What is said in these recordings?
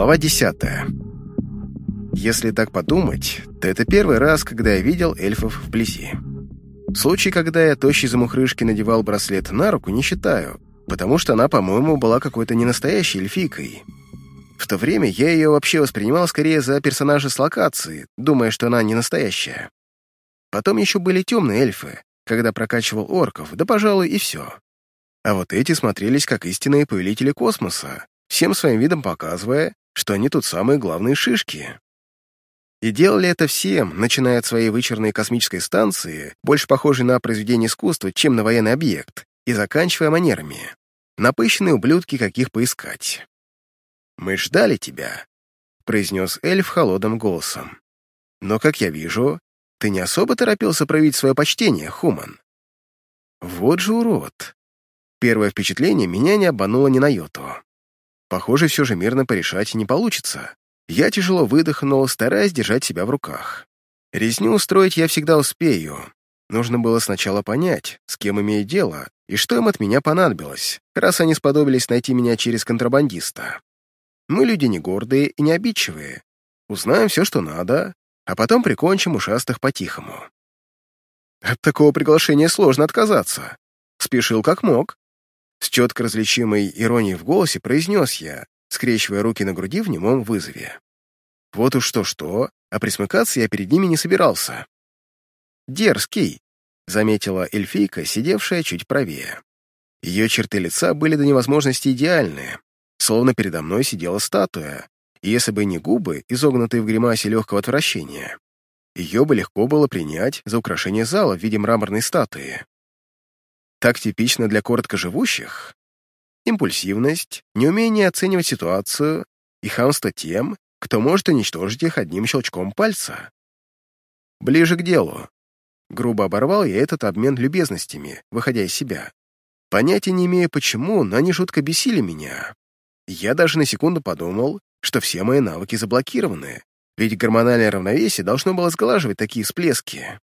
Глава 10. Если так подумать, то это первый раз, когда я видел эльфов вблизи. Случай, когда я тощий замухрышки надевал браслет на руку, не считаю, потому что она, по-моему, была какой-то ненастоящей эльфийкой. В то время я ее вообще воспринимал скорее за персонажа с локации, думая, что она не настоящая. Потом еще были темные эльфы, когда прокачивал орков, да, пожалуй, и все. А вот эти смотрелись как истинные повелители космоса, всем своим видом показывая, что они тут самые главные шишки. И делали это всем, начиная от своей вычурной космической станции, больше похожей на произведение искусства, чем на военный объект, и заканчивая манерами. Напыщенные ублюдки, каких поискать. «Мы ждали тебя», — произнес эльф холодным голосом. «Но, как я вижу, ты не особо торопился проявить свое почтение, Хуман». Вот же урод. Первое впечатление меня не обмануло ни на йоту. Похоже, все же мирно порешать не получится. Я тяжело выдохнул, стараясь держать себя в руках. Резню устроить я всегда успею. Нужно было сначала понять, с кем имею дело, и что им от меня понадобилось, раз они сподобились найти меня через контрабандиста. Мы люди не гордые и не обидчивые. Узнаем все, что надо, а потом прикончим ушастых по-тихому. От такого приглашения сложно отказаться. Спешил как мог. С четко различимой иронией в голосе произнес я, скрещивая руки на груди в немом вызове. Вот уж что-что, а присмыкаться я перед ними не собирался. «Дерзкий», — заметила эльфийка, сидевшая чуть правее. Ее черты лица были до невозможности идеальные, словно передо мной сидела статуя, и если бы не губы, изогнутые в гримасе легкого отвращения, ее бы легко было принять за украшение зала в виде мраморной статуи. Так типично для короткоживущих? Импульсивность, неумение оценивать ситуацию и хамство тем, кто может уничтожить их одним щелчком пальца. Ближе к делу. Грубо оборвал я этот обмен любезностями, выходя из себя. Понятия не имея почему, но они жутко бесили меня. Я даже на секунду подумал, что все мои навыки заблокированы, ведь гормональное равновесие должно было сглаживать такие всплески.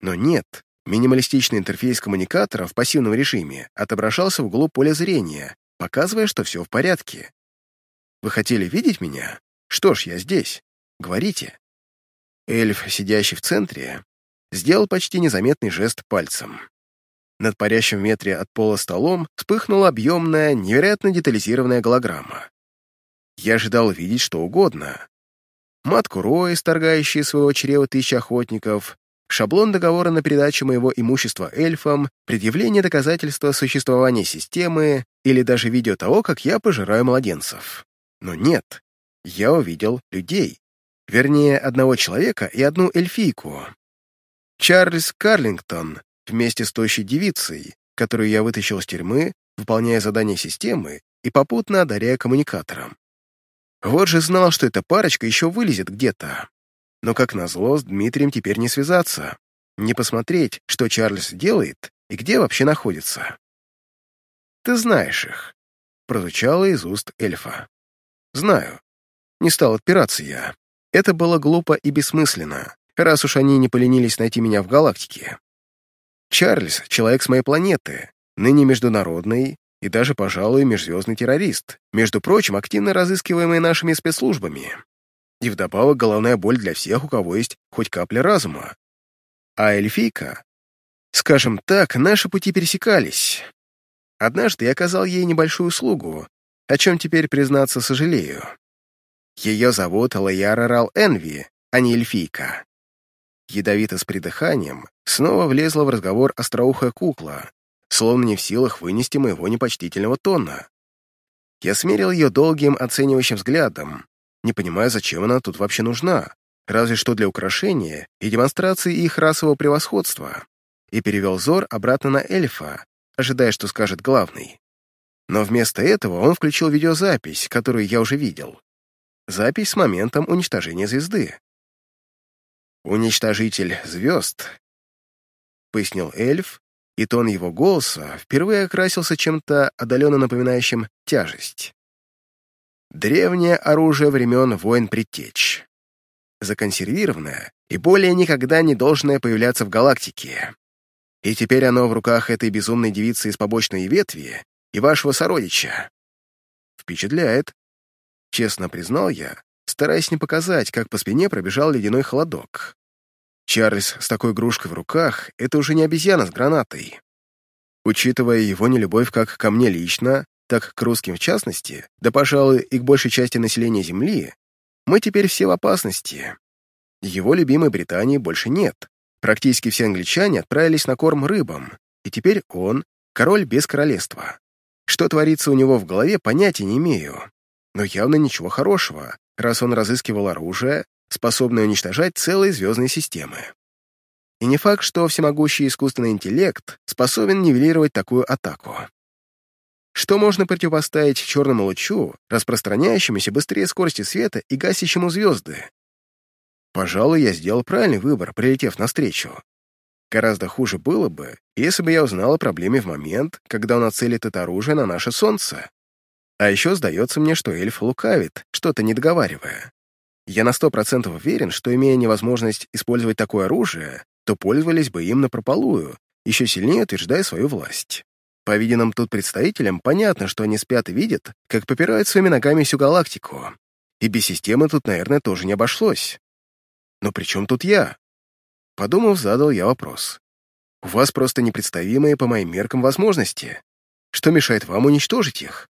Но нет, Минималистичный интерфейс коммуникатора в пассивном режиме отображался в углу поля зрения, показывая, что все в порядке. «Вы хотели видеть меня? Что ж, я здесь. Говорите». Эльф, сидящий в центре, сделал почти незаметный жест пальцем. Над парящим метре от пола столом вспыхнула объемная, невероятно детализированная голограмма. Я ожидал видеть что угодно. Матку Роя, исторгающие своего чрева тысячи охотников, шаблон договора на передачу моего имущества эльфам, предъявление доказательства существования системы или даже видео того, как я пожираю младенцев. Но нет, я увидел людей. Вернее, одного человека и одну эльфийку. Чарльз Карлингтон вместе с тощей девицей, которую я вытащил из тюрьмы, выполняя задание системы и попутно одаряя коммуникатором. Вот же знал, что эта парочка еще вылезет где-то. Но, как назло, с Дмитрием теперь не связаться, не посмотреть, что Чарльз делает и где вообще находится. «Ты знаешь их», — прозвучало из уст эльфа. «Знаю. Не стал отпираться я. Это было глупо и бессмысленно, раз уж они не поленились найти меня в галактике. Чарльз — человек с моей планеты, ныне международный и даже, пожалуй, межзвездный террорист, между прочим, активно разыскиваемый нашими спецслужбами. И вдобавок головная боль для всех, у кого есть хоть капля разума. А эльфийка? Скажем так, наши пути пересекались. Однажды я оказал ей небольшую услугу, о чем теперь, признаться, сожалею. Ее зовут Лаяра Рал Энви, а не эльфийка. Ядовито с придыханием снова влезла в разговор остроухая кукла, словно не в силах вынести моего непочтительного тона. Я смерил ее долгим оценивающим взглядом, не понимая, зачем она тут вообще нужна, разве что для украшения и демонстрации их расового превосходства, и перевел взор обратно на эльфа, ожидая, что скажет главный. Но вместо этого он включил видеозапись, которую я уже видел. Запись с моментом уничтожения звезды. «Уничтожитель звезд», — пояснил эльф, и тон его голоса впервые окрасился чем-то отдаленно напоминающим тяжесть. Древнее оружие времен войн предтеч. Законсервированное и более никогда не должное появляться в галактике. И теперь оно в руках этой безумной девицы из побочной ветви и вашего сородича. Впечатляет. честно признал я, стараясь не показать, как по спине пробежал ледяной холодок. Чарльз с такой игрушкой в руках — это уже не обезьяна с гранатой. Учитывая его нелюбовь как ко мне лично, так к русским в частности, да, пожалуй, и к большей части населения Земли, мы теперь все в опасности. Его любимой Британии больше нет. Практически все англичане отправились на корм рыбам, и теперь он — король без королевства. Что творится у него в голове, понятия не имею. Но явно ничего хорошего, раз он разыскивал оружие, способное уничтожать целые звездные системы. И не факт, что всемогущий искусственный интеллект способен нивелировать такую атаку. Что можно противопоставить черному лучу, распространяющемуся быстрее скорости света и гасящему звезды? Пожалуй, я сделал правильный выбор, прилетев навстречу. Гораздо хуже было бы, если бы я узнал о проблеме в момент, когда он нацелит это оружие на наше солнце. А еще сдается мне, что эльф лукавит, что-то не договаривая. Я на сто процентов уверен, что, имея невозможность использовать такое оружие, то пользовались бы им напропалую, еще сильнее утверждая свою власть. По виденным тут представителям понятно, что они спят и видят, как попирают своими ногами всю галактику. И без системы тут, наверное, тоже не обошлось. Но при чем тут я? Подумав, задал я вопрос. У вас просто непредставимые по моим меркам возможности. Что мешает вам уничтожить их?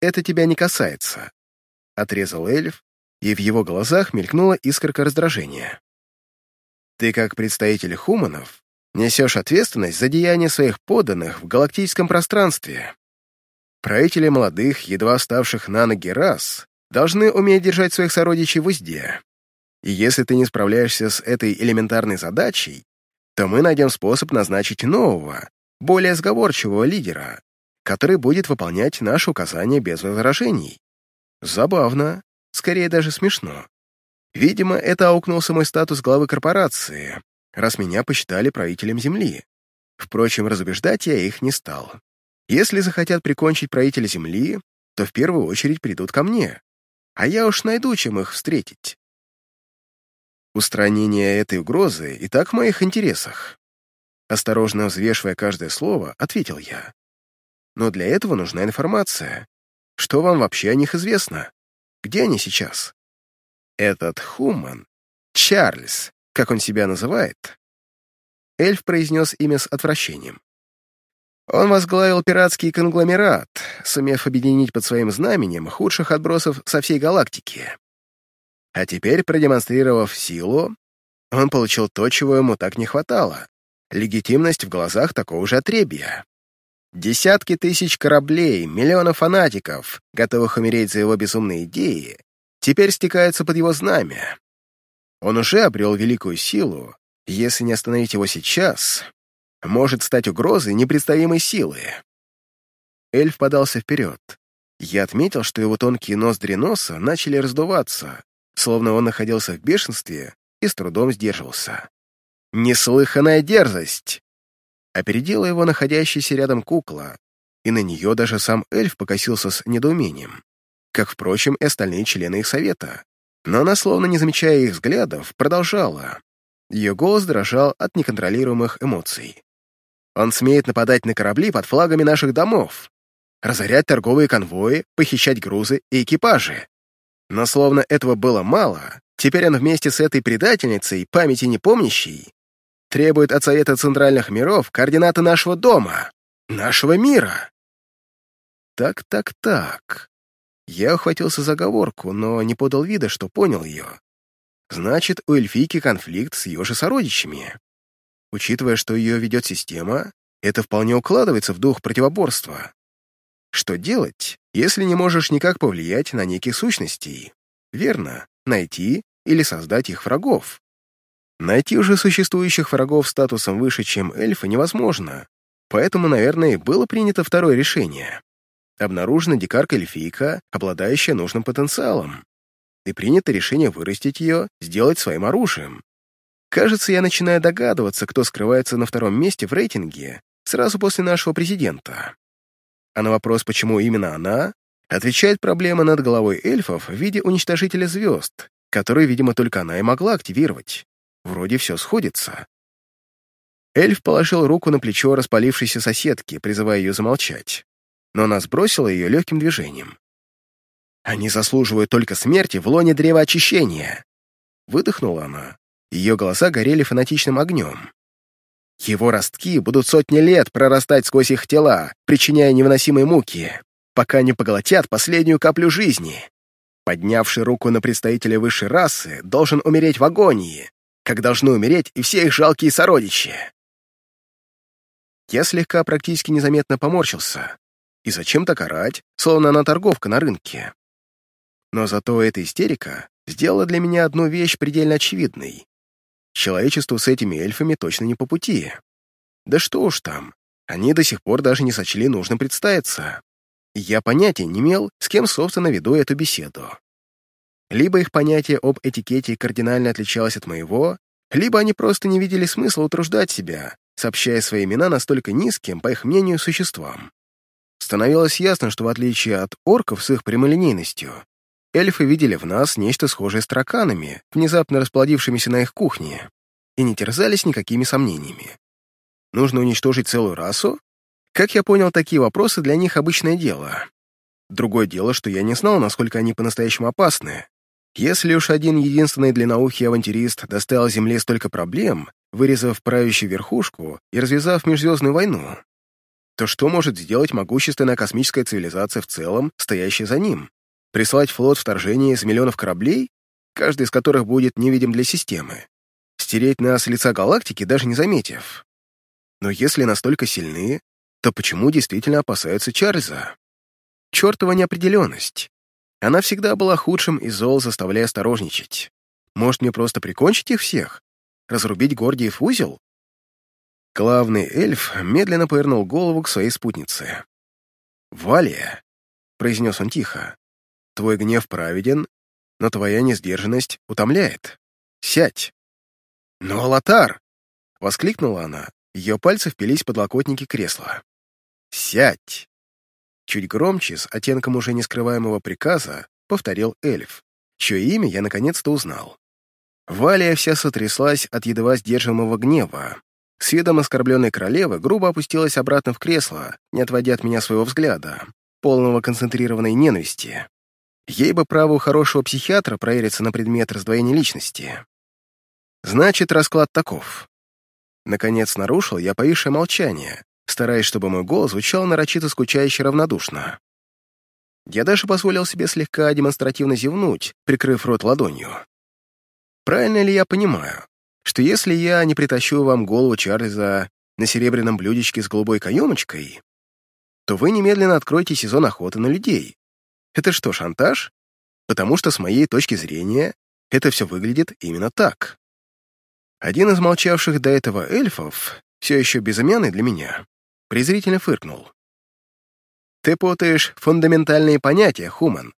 Это тебя не касается. Отрезал эльф, и в его глазах мелькнула искорка раздражения. Ты, как представитель хуманов, несешь ответственность за деяния своих подданных в галактическом пространстве. Правители молодых, едва ставших на ноги рас, должны уметь держать своих сородичей в узде. И если ты не справляешься с этой элементарной задачей, то мы найдем способ назначить нового, более сговорчивого лидера, который будет выполнять наши указания без возражений. Забавно, скорее даже смешно. Видимо, это аукнулся мой статус главы корпорации, раз меня посчитали правителем Земли. Впрочем, разубеждать я их не стал. Если захотят прикончить правителя Земли, то в первую очередь придут ко мне, а я уж найду, чем их встретить. Устранение этой угрозы и так в моих интересах. Осторожно взвешивая каждое слово, ответил я. Но для этого нужна информация. Что вам вообще о них известно? Где они сейчас? Этот Хуман, Чарльз, как он себя называет, эльф произнес имя с отвращением. Он возглавил пиратский конгломерат, сумев объединить под своим знаменем худших отбросов со всей галактики. А теперь, продемонстрировав силу, он получил то, чего ему так не хватало — легитимность в глазах такого же отребья. Десятки тысяч кораблей, миллионов фанатиков, готовых умереть за его безумные идеи, теперь стекаются под его знамя. Он уже обрел великую силу, если не остановить его сейчас, может стать угрозой непредставимой силы. Эльф подался вперед. Я отметил, что его тонкие ноздри носа начали раздуваться, словно он находился в бешенстве и с трудом сдерживался. «Неслыханная дерзость!» Опередила его находящаяся рядом кукла, и на нее даже сам эльф покосился с недоумением, как, впрочем, и остальные члены их совета. Но она, словно не замечая их взглядов, продолжала. Ее голос дрожал от неконтролируемых эмоций. «Он смеет нападать на корабли под флагами наших домов, разорять торговые конвои, похищать грузы и экипажи. Но словно этого было мало, теперь он вместе с этой предательницей, памяти не помнящей, требует от Совета Центральных Миров координаты нашего дома, нашего мира. Так, так, так. Я ухватился за оговорку, но не подал вида, что понял ее. Значит, у эльфийки конфликт с ее же сородичами. Учитывая, что ее ведет система, это вполне укладывается в дух противоборства. Что делать, если не можешь никак повлиять на неких сущностей? Верно, найти или создать их врагов. Найти уже существующих врагов статусом выше, чем эльфы, невозможно, поэтому, наверное, было принято второе решение обнаружена дикарка-эльфийка, обладающая нужным потенциалом, и принято решение вырастить ее, сделать своим оружием. Кажется, я начинаю догадываться, кто скрывается на втором месте в рейтинге сразу после нашего президента. А на вопрос, почему именно она, отвечает проблема над головой эльфов в виде уничтожителя звезд, который, видимо, только она и могла активировать. Вроде все сходится. Эльф положил руку на плечо распалившейся соседки, призывая ее замолчать но она сбросила ее легким движением. Они заслуживают только смерти в лоне древа очищения. Выдохнула она. Ее глаза горели фанатичным огнем. Его ростки будут сотни лет прорастать сквозь их тела, причиняя невыносимые муки, пока не поглотят последнюю каплю жизни. Поднявший руку на представителя высшей расы должен умереть в агонии, как должны умереть и все их жалкие сородичи. Я слегка практически незаметно поморщился. И зачем так орать, словно она торговка на рынке? Но зато эта истерика сделала для меня одну вещь предельно очевидной. Человечеству с этими эльфами точно не по пути. Да что уж там, они до сих пор даже не сочли нужным представиться. Я понятия не имел, с кем, собственно, веду эту беседу. Либо их понятие об этикете кардинально отличалось от моего, либо они просто не видели смысла утруждать себя, сообщая свои имена настолько низким, по их мнению, существам. Становилось ясно, что в отличие от орков с их прямолинейностью, эльфы видели в нас нечто схожее с тараканами, внезапно расплодившимися на их кухне, и не терзались никакими сомнениями. Нужно уничтожить целую расу? Как я понял, такие вопросы для них обычное дело. Другое дело, что я не знал, насколько они по-настоящему опасны. Если уж один единственный длинноухий авантюрист доставил Земле столько проблем, вырезав правящую верхушку и развязав межзвездную войну, то что может сделать могущественная космическая цивилизация в целом, стоящая за ним? Прислать флот вторжения из миллионов кораблей, каждый из которых будет невидим для системы? Стереть нас с лица галактики, даже не заметив? Но если настолько сильны, то почему действительно опасаются Чарльза? Чертова неопределенность. Она всегда была худшим из зол, заставляя осторожничать. Может, мне просто прикончить их всех? Разрубить Гордиев узел? Главный эльф медленно повернул голову к своей спутнице. «Валия», — произнес он тихо, Твой гнев праведен, но твоя несдержанность утомляет. Сядь!» «Но, Алатар!» — воскликнула она. Ее пальцы впились в подлокотники кресла. «Сядь!» Чуть громче, с оттенком уже нескрываемого приказа, повторил эльф, чье имя я наконец-то узнал. Валия вся сотряслась от едва сдерживаемого гнева. С видом оскорбленной королевы грубо опустилась обратно в кресло, не отводя от меня своего взгляда, полного концентрированной ненависти. Ей бы право у хорошего психиатра провериться на предмет раздвоения личности. Значит, расклад таков. Наконец нарушил я повисшее молчание, стараясь, чтобы мой голос звучал нарочито скучающе равнодушно. Я даже позволил себе слегка демонстративно зевнуть, прикрыв рот ладонью. Правильно ли я понимаю, что если я не притащу вам голову Чарльза на серебряном блюдечке с голубой каемочкой, то вы немедленно откроете сезон охоты на людей, это что, шантаж? Потому что, с моей точки зрения, это все выглядит именно так. Один из молчавших до этого эльфов, все еще безымянный для меня, презрительно фыркнул. «Ты путаешь фундаментальные понятия, Хуман»,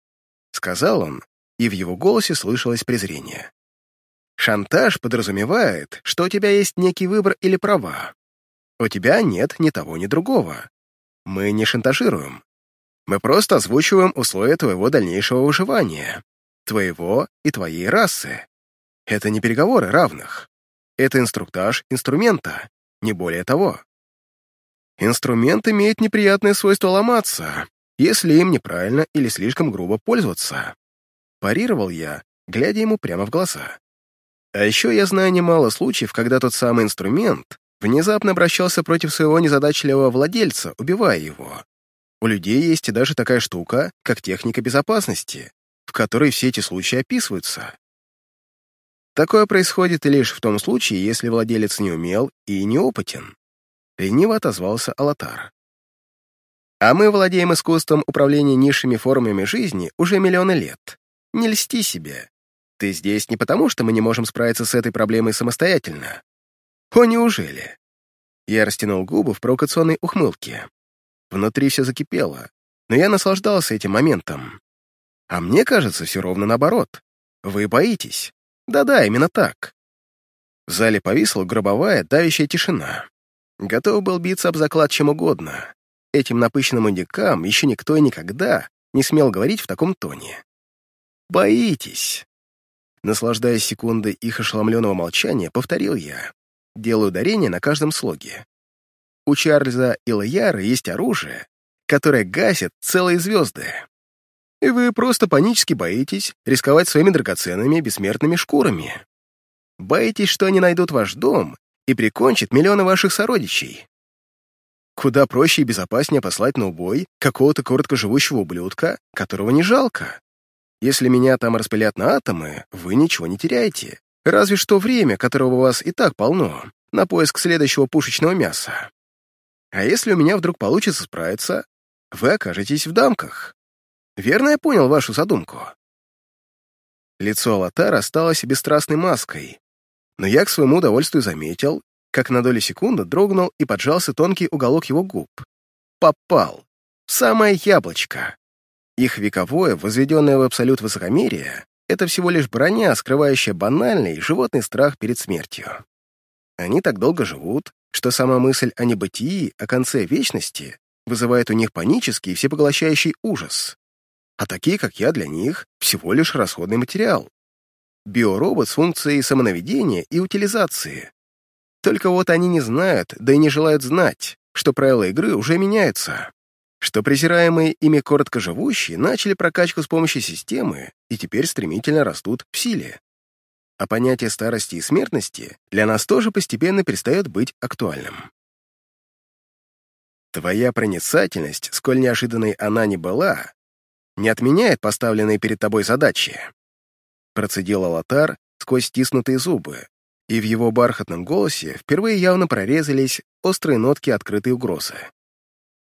— сказал он, и в его голосе слышалось презрение. «Шантаж подразумевает, что у тебя есть некий выбор или права. У тебя нет ни того, ни другого. Мы не шантажируем. Мы просто озвучиваем условия твоего дальнейшего выживания, твоего и твоей расы. Это не переговоры равных. Это инструктаж инструмента, не более того. Инструмент имеет неприятное свойство ломаться, если им неправильно или слишком грубо пользоваться. Парировал я, глядя ему прямо в глаза. А еще я знаю немало случаев, когда тот самый инструмент внезапно обращался против своего незадачливого владельца, убивая его. У людей есть и даже такая штука, как техника безопасности, в которой все эти случаи описываются. Такое происходит лишь в том случае, если владелец не умел и неопытен. Лениво отозвался Алатар. А мы владеем искусством управления низшими формами жизни уже миллионы лет. Не льсти себе. Ты здесь не потому, что мы не можем справиться с этой проблемой самостоятельно. О, неужели? Я растянул губы в провокационной ухмылке. Внутри все закипело, но я наслаждался этим моментом. А мне кажется, все ровно наоборот. Вы боитесь. Да-да, именно так. В зале повисла гробовая, давящая тишина. Готов был биться об заклад чем угодно. Этим напыщенным индикам еще никто и никогда не смел говорить в таком тоне. «Боитесь!» Наслаждаясь секундой их ошеломленного молчания, повторил я, делая ударение на каждом слоге. У Чарльза и Лояра есть оружие, которое гасит целые звезды. и вы просто панически боитесь рисковать своими драгоценными бессмертными шкурами. Боитесь, что они найдут ваш дом и прикончат миллионы ваших сородичей. Куда проще и безопаснее послать на убой какого-то короткоживущего ублюдка, которого не жалко. Если меня там распылят на атомы, вы ничего не теряете. Разве что время, которого у вас и так полно, на поиск следующего пушечного мяса. А если у меня вдруг получится справиться, вы окажетесь в дамках. Верно я понял вашу задумку?» Лицо Алатара осталось бесстрастной маской, но я к своему удовольствию заметил, как на долю секунды дрогнул и поджался тонкий уголок его губ. Попал. Самое яблочко. Их вековое, возведенное в абсолют высокомерие, это всего лишь броня, скрывающая банальный животный страх перед смертью. Они так долго живут, что сама мысль о небытии, о конце вечности, вызывает у них панический и всепоглощающий ужас а такие, как я, для них всего лишь расходный материал. Биоробот с функцией самонаведения и утилизации. Только вот они не знают, да и не желают знать, что правила игры уже меняются, что презираемые ими короткоживущие начали прокачку с помощью системы и теперь стремительно растут в силе. А понятие старости и смертности для нас тоже постепенно перестает быть актуальным. Твоя проницательность, сколь неожиданной она не была, не отменяет поставленные перед тобой задачи. Процедил Алатар сквозь стиснутые зубы, и в его бархатном голосе впервые явно прорезались острые нотки открытой угрозы.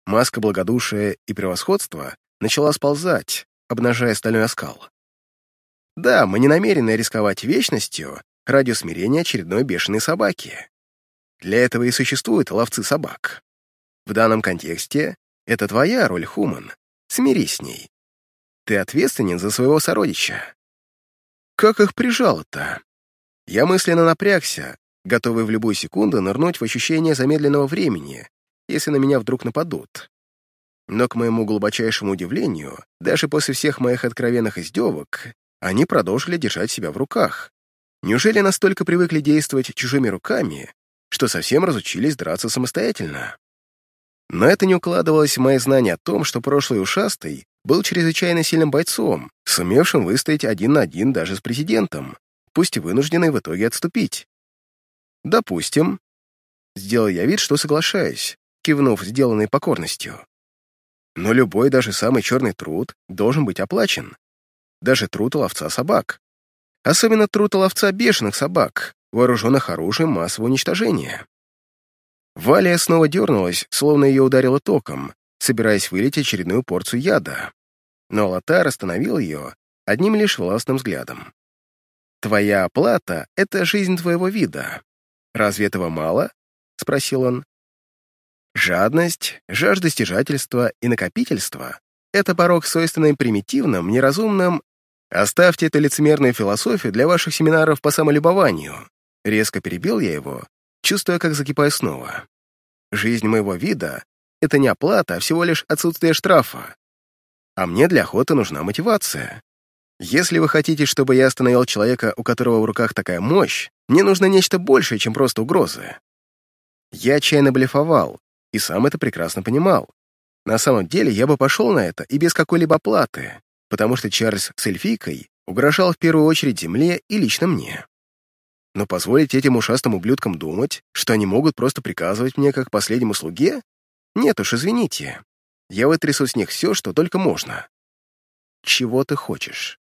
Маска благодушия и превосходства начала сползать, обнажая стальной оскал. Да, мы не намерены рисковать вечностью ради усмирения очередной бешеной собаки. Для этого и существуют ловцы собак. В данном контексте это твоя роль, Хуман. Смирись с ней. Ты ответственен за своего сородича. Как их прижало-то? Я мысленно напрягся, готовый в любую секунду нырнуть в ощущение замедленного времени, если на меня вдруг нападут. Но, к моему глубочайшему удивлению, даже после всех моих откровенных издевок, они продолжили держать себя в руках. Неужели настолько привыкли действовать чужими руками, что совсем разучились драться самостоятельно? Но это не укладывалось в мои знания о том, что прошлый ушастый был чрезвычайно сильным бойцом, сумевшим выстоять один на один даже с президентом, пусть и вынужденный в итоге отступить. Допустим. Сделал я вид, что соглашаюсь, кивнув сделанной покорностью. Но любой, даже самый черный труд должен быть оплачен. Даже труд ловца собак. Особенно труд ловца бешеных собак, вооруженных оружием массового уничтожения. Валия снова дернулась, словно ее ударило током, собираясь вылить очередную порцию яда но Лотар остановил ее одним лишь властным взглядом. «Твоя оплата — это жизнь твоего вида. Разве этого мало?» — спросил он. «Жадность, жажда стяжательства и накопительства — это порог, свойственный примитивным, неразумным. Оставьте эту лицемерную философию для ваших семинаров по самолюбованию». Резко перебил я его, чувствуя, как закипаю снова. «Жизнь моего вида — это не оплата, а всего лишь отсутствие штрафа а мне для охоты нужна мотивация. Если вы хотите, чтобы я остановил человека, у которого в руках такая мощь, мне нужно нечто большее, чем просто угрозы. Я отчаянно блефовал, и сам это прекрасно понимал. На самом деле я бы пошел на это и без какой-либо платы, потому что Чарльз с эльфийкой угрожал в первую очередь земле и лично мне. Но позволить этим ушастым ублюдкам думать, что они могут просто приказывать мне как последнему слуге? Нет уж, извините. Я вытрясу с них все, что только можно. Чего ты хочешь?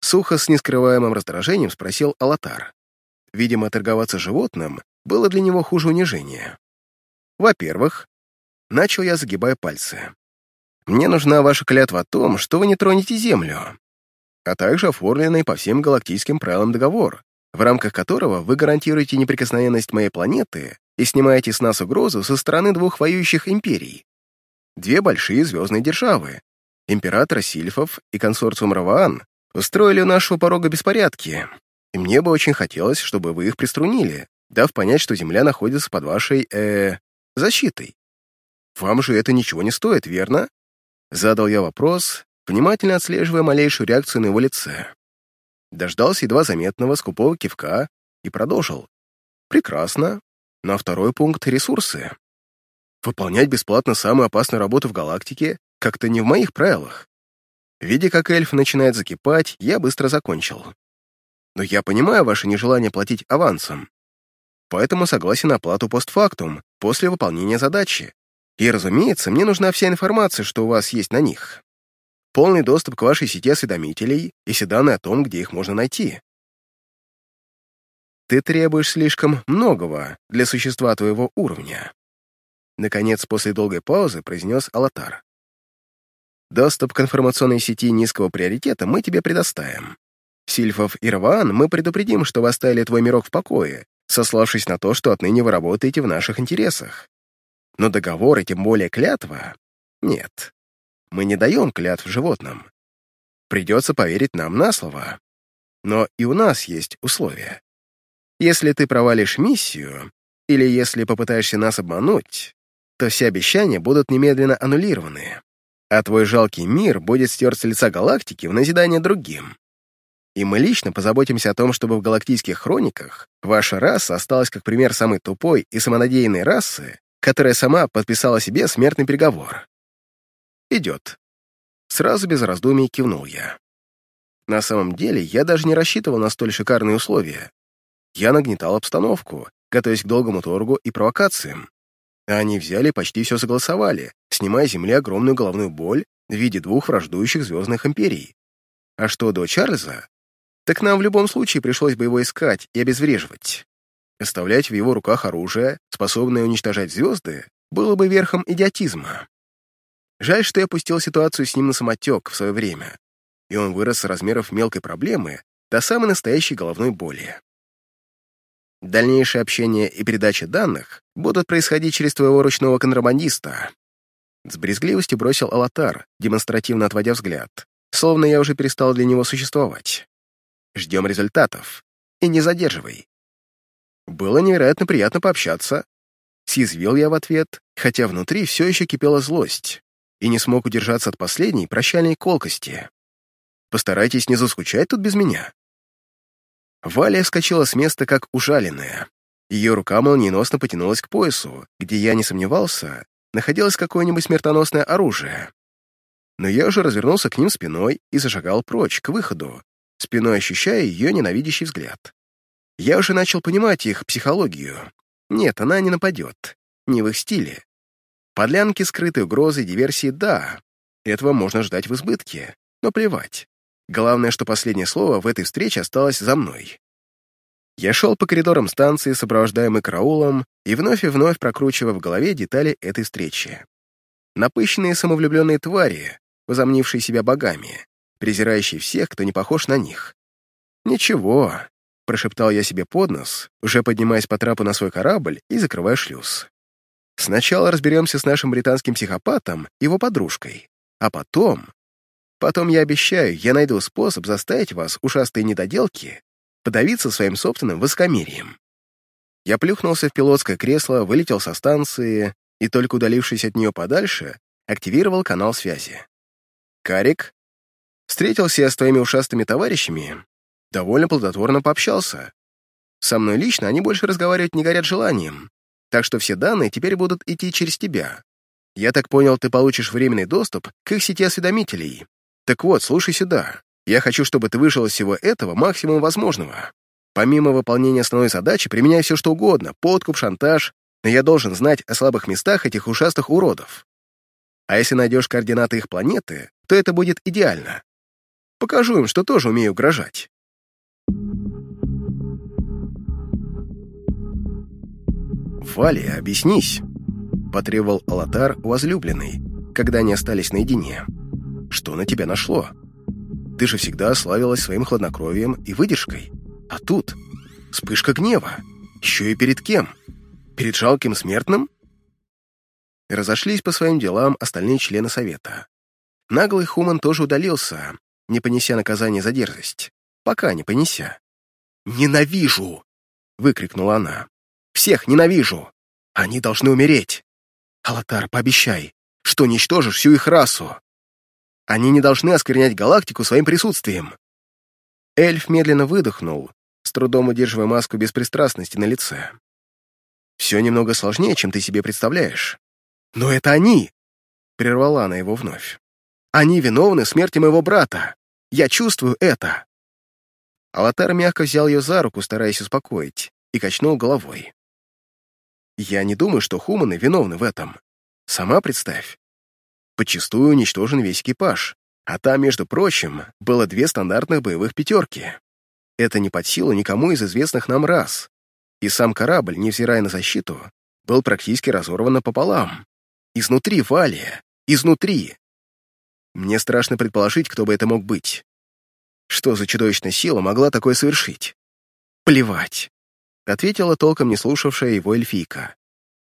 Сухо, с нескрываемым раздражением спросил Алатар. Видимо, торговаться животным было для него хуже унижения. Во-первых, начал я, загибая пальцы. Мне нужна ваша клятва о том, что вы не тронете Землю, а также оформленный по всем галактическим правилам договор, в рамках которого вы гарантируете неприкосновенность моей планеты и снимаете с нас угрозу со стороны двух воюющих империй Две большие звездные державы, император Сильфов и консорциум Раваан, устроили у нашего порога беспорядки, и мне бы очень хотелось, чтобы вы их приструнили, дав понять, что Земля находится под вашей, э защитой. Вам же это ничего не стоит, верно? Задал я вопрос, внимательно отслеживая малейшую реакцию на его лице. Дождался едва заметного скупого кивка и продолжил. Прекрасно. На второй пункт — ресурсы. Выполнять бесплатно самую опасную работу в галактике как-то не в моих правилах. Видя, как эльф начинает закипать, я быстро закончил. Но я понимаю ваше нежелание платить авансом, поэтому согласен на оплату постфактум, после выполнения задачи. И, разумеется, мне нужна вся информация, что у вас есть на них. Полный доступ к вашей сети осведомителей и все данные о том, где их можно найти. Ты требуешь слишком многого для существа твоего уровня. Наконец, после долгой паузы, произнес Алатар. Доступ к информационной сети низкого приоритета мы тебе предоставим. Сильфов и Раван мы предупредим, что вы оставили твой мирок в покое, сославшись на то, что отныне вы работаете в наших интересах. Но договор и тем более клятва — нет. Мы не даем клятв животным. Придется поверить нам на слово. Но и у нас есть условия. Если ты провалишь миссию, или если попытаешься нас обмануть, то все обещания будут немедленно аннулированы а твой жалкий мир будет стерт с лица галактики в назидание другим. И мы лично позаботимся о том, чтобы в галактических хрониках ваша раса осталась как пример самой тупой и самонадеянной расы, которая сама подписала себе смертный приговор. Идет. Сразу без раздумий кивнул я. На самом деле, я даже не рассчитывал на столь шикарные условия. Я нагнетал обстановку, готовясь к долгому торгу и провокациям. А они взяли почти все согласовали, снимая с Земли огромную головную боль в виде двух враждующих звездных империй. А что до Чарльза, так нам в любом случае пришлось бы его искать и обезвреживать. Оставлять в его руках оружие, способное уничтожать звезды, было бы верхом идиотизма. Жаль, что я пустил ситуацию с ним на самотек в свое время, и он вырос с размеров мелкой проблемы до самой настоящей головной боли. Дальнейшее общение и передача данных будут происходить через твоего ручного контрабандиста. С брезгливостью бросил Алатар, демонстративно отводя взгляд, словно я уже перестал для него существовать. Ждем результатов. И не задерживай. Было невероятно приятно пообщаться. Съязвил я в ответ, хотя внутри все еще кипела злость, и не смог удержаться от последней прощальной колкости. Постарайтесь не заскучать тут без меня. Валя вскочила с места, как ужаленная. Ее рука молниеносно потянулась к поясу, где, я не сомневался, находилось какое-нибудь смертоносное оружие. Но я уже развернулся к ним спиной и зашагал прочь, к выходу, спиной ощущая ее ненавидящий взгляд. Я уже начал понимать их психологию. Нет, она не нападет. Не в их стиле. Подлянки, скрытой угрозы, диверсии — да. Этого можно ждать в избытке. Но плевать. Главное, что последнее слово в этой встрече осталось за мной. Я шел по коридорам станции, сопровождаемый караулом, и вновь и вновь прокручивая в голове детали этой встречи. Напыщенные самовлюбленные твари, возомнившие себя богами, презирающие всех, кто не похож на них. «Ничего», — прошептал я себе под нос, уже поднимаясь по трапу на свой корабль и закрывая шлюз. «Сначала разберемся с нашим британским психопатом, его подружкой, а потом Потом, я обещаю, я найду способ заставить вас, ушастые недоделки, подавиться своим собственным высокомерием. Я плюхнулся в пилотское кресло, вылетел со станции и, только удалившись от нее подальше, активировал канал связи. «Карик?» Встретился я с твоими ушастыми товарищами, довольно плодотворно пообщался. Со мной лично они больше разговаривать не горят желанием, так что все данные теперь будут идти через тебя. Я так понял, ты получишь временный доступ к их сети осведомителей, так вот, слушай сюда. Я хочу, чтобы ты выжил из всего этого максимум возможного. Помимо выполнения основной задачи, применяй все что угодно, подкуп, шантаж, но я должен знать о слабых местах этих ушастых уродов. А если найдешь координаты их планеты, то это будет идеально. Покажу им, что тоже умею угрожать. «Валя, объяснись», — потребовал Алатар возлюбленный, когда они остались наедине. Что на тебя нашло? Ты же всегда славилась своим хладнокровием и выдержкой. А тут вспышка гнева. Еще и перед кем? Перед жалким смертным? Разошлись по своим делам остальные члены совета. Наглый Хуман тоже удалился, не понеся наказание за дерзость. Пока не понеся. «Ненавижу!» — выкрикнула она. «Всех ненавижу! Они должны умереть! Алатар, пообещай, что уничтожишь всю их расу!» Они не должны осквернять галактику своим присутствием. Эльф медленно выдохнул, с трудом удерживая маску беспристрастности на лице. «Все немного сложнее, чем ты себе представляешь. Но это они!» — прервала она его вновь. Они виновны смерти моего брата. Я чувствую это!» Алатар мягко взял ее за руку, стараясь успокоить, и качнул головой. «Я не думаю, что хуманы виновны в этом. Сама представь. Подчастую уничтожен весь экипаж, а там, между прочим, было две стандартных боевых пятерки. Это не под силу никому из известных нам рас. И сам корабль, невзирая на защиту, был практически разорван напополам. Изнутри, Валия, изнутри. Мне страшно предположить, кто бы это мог быть. Что за чудовищная сила могла такое совершить? Плевать, — ответила толком не слушавшая его эльфийка.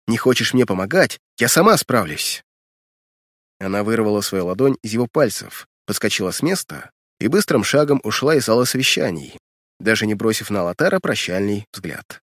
«Не хочешь мне помогать? Я сама справлюсь!» Она вырвала свою ладонь из его пальцев, подскочила с места и быстрым шагом ушла из зала совещаний, даже не бросив на Лотара прощальный взгляд.